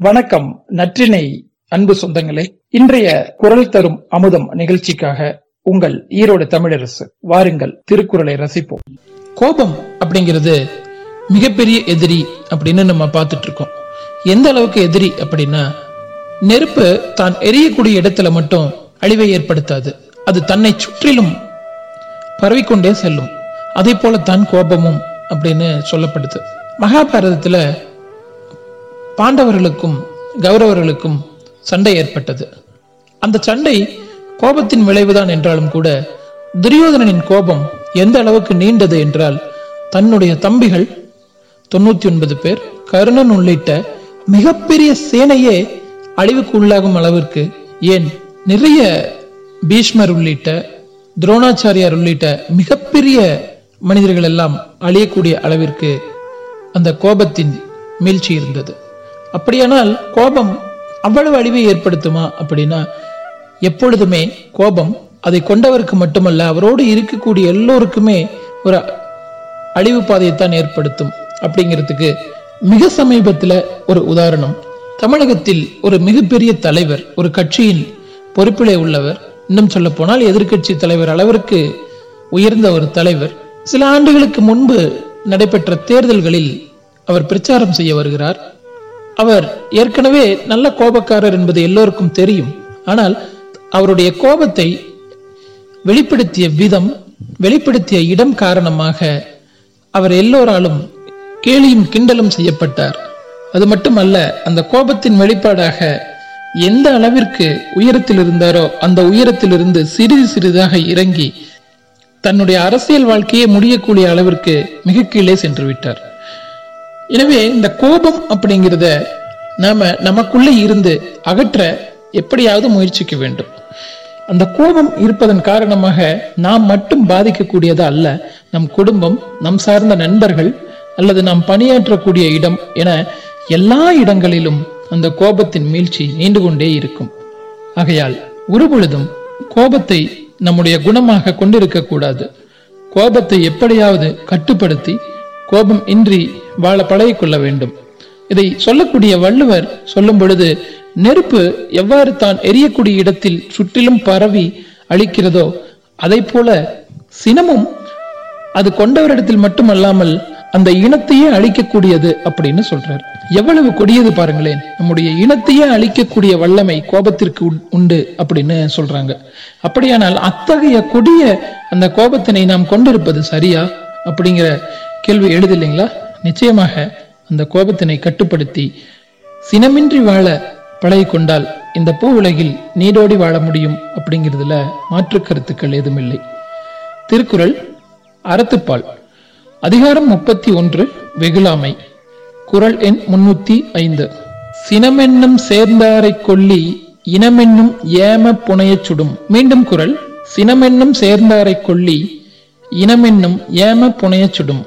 வணக்கம் நற்றினை அன்பு சொந்தங்களே. இன்றைய குரல் தரும் அமுதம் நிகழ்ச்சிக்காக உங்கள் ஈரோடு தமிழரசு வாருங்கள் திருக்குறளை ரசிப்போம். கோபம் அப்படிங்கிறது மிகப்பெரிய எதிரி அப்படின்னு நம்ம பார்த்துட்டு இருக்கோம் எந்த அளவுக்கு எதிரி அப்படின்னா நெருப்பு தான் எரியக்கூடிய இடத்துல மட்டும் அழிவை ஏற்படுத்தாது. அது தன்னை சுற்றிலும் பரவிக்கொண்டே செல்லும். அதே போலத்தான் கோபமும் அப்படின்னு சொல்லப்படுது. மகாபாரதத்துல பாண்டவர்களுக்கும் கௌரவர்களுக்கும் சண்டை ஏற்பட்டது. அந்த சண்டை கோபத்தின் விளைவுதான் என்றாலும் கூட துரியோதனனின் கோபம் எந்த அளவுக்கு நீண்டது என்றால் தன்னுடைய தம்பிகள் தொண்ணூத்தி ஒன்பது பேர் கருணன் உள்ளிட்ட மிகப்பெரிய சேனையே அழிவுக்கு உள்ளாகும் அளவிற்கு ஏன் நிறைய பீஷ்மர் உள்ளிட்ட துரோணாச்சாரியார் உள்ளிட்ட மிகப்பெரிய மனிதர்கள் எல்லாம் அழியக்கூடிய அளவிற்கு அந்த கோபத்தின் மீழ்ச்சி இருந்தது. அப்படியானால் கோபம் அவ்வளவு அழிவை ஏற்படுத்துமா அப்படின்னா எப்பொழுதுமே கோபம் அதை கொண்டவருக்கு மட்டுமல்ல அவரோடு இருக்கக்கூடிய எல்லோருக்குமே ஒரு அழிவு பாதையைத்தான் ஏற்படுத்தும் அப்படிங்கிறதுக்கு மிக சமீபத்தில் ஒரு உதாரணம். தமிழகத்தில் ஒரு மிகப்பெரிய தலைவர் ஒரு கட்சியின் பொறுப்பிலே உள்ளவர் இன்னும் சொல்ல போனால் எதிர்கட்சி தலைவர் அளவிற்கு உயர்ந்த ஒரு தலைவர். சில ஆண்டுகளுக்கு முன்பு நடைபெற்ற தேர்தல்களில் அவர் பிரச்சாரம் செய்ய வருகிறார். அவர் ஏற்கனவே நல்ல கோபக்காரர் என்பது எல்லோருக்கும் தெரியும். ஆனால் அவருடைய கோபத்தை வெளிப்படுத்திய விதம் வெளிப்படுத்திய இடம் காரணமாக அவர் எல்லோராலும் கேலியும் கிண்டலும் செய்யப்பட்டார். அது மட்டுமல்ல அந்த கோபத்தின் வெளிப்பாடாக எந்த அளவிற்கு உயரத்தில் இருந்தாரோ அந்த உயரத்திலிருந்து சிறிது சிறிதாக இறங்கி தன்னுடைய அரசியல் வாழ்க்கையை முடியக்கூடிய அளவிற்கு மிக கீழே சென்று விட்டார். எனவே இந்த கோபம் அப்படிங்கிறத நாம நமக்குள்ளே இருந்து அகற்ற எப்படியாவது முயற்சிக்க வேண்டும். அந்த கோபம் இருப்பதன் காரணமாக நாம் மட்டும் பாதிக்கக்கூடியது அல்ல நம் குடும்பம் நம் சார்ந்த நண்பர்கள் அல்லது நாம் பணியாற்றக்கூடிய இடம் என எல்லா இடங்களிலும் அந்த கோபத்தின் மீழ்ச்சி நீண்டு கொண்டே இருக்கும். ஆகையால் ஒருபொழுதும் கோபத்தை நம்முடைய குணமாக கொண்டிருக்கக்கூடாது. கோபத்தை எப்படியாவது கட்டுப்படுத்தி கோபம் இன்றி வாழ பழகிக்கொள்ள வேண்டும். இதை சொல்லக்கூடிய வள்ளுவர் சொல்லும் பொழுது நெருப்பு எவ்வாறு தான் எரியக்கூடிய இடத்தில் சுற்றிலும் பரவி அழிக்கிறதோ அதை போல சினமும் அது கொண்டவரிடத்தில் மட்டுமல்லாமல் அந்த இனத்தையே அழிக்கக்கூடியது அப்படின்னு சொல்றார். எவ்வளவு கொடியது பாருங்களேன். நம்முடைய இனத்தையே அழிக்கக்கூடிய வல்லமை கோபத்திற்கு உண்டு அப்படின்னு சொல்றாங்க. அப்படியானால் அத்தகைய கொடிய அந்த கோபத்தினை நாம் கொண்டிருப்பது சரியா? அப்படிங்கிற கேள்வி எழுதில்லைங்களா? நிச்சயமாக அந்த கோபத்தினை கட்டுப்படுத்தி சினமின்றி வாழ பழகி கொண்டால் இந்த பூ உலகில் நீடோடி வாழ முடியும் அப்படிங்கிறதுல மாற்று கருத்துக்கள் எதுவுமில்லை திருக்குறள் அறத்துப்பால். அதிகாரம் முப்பத்தி ஒன்று வெகுளாமை. குரல் எண் முன்னூத்தி ஐந்து. சினமென்னும் சேர்ந்தாரை கொல்லி இனமென்னும் ஏம புனையச் சுடும். மீண்டும் குரல் சினமென்னும் சேர்ந்தாரை கொல்லி இனமென்னும் ஏம புனையச் சுடும்.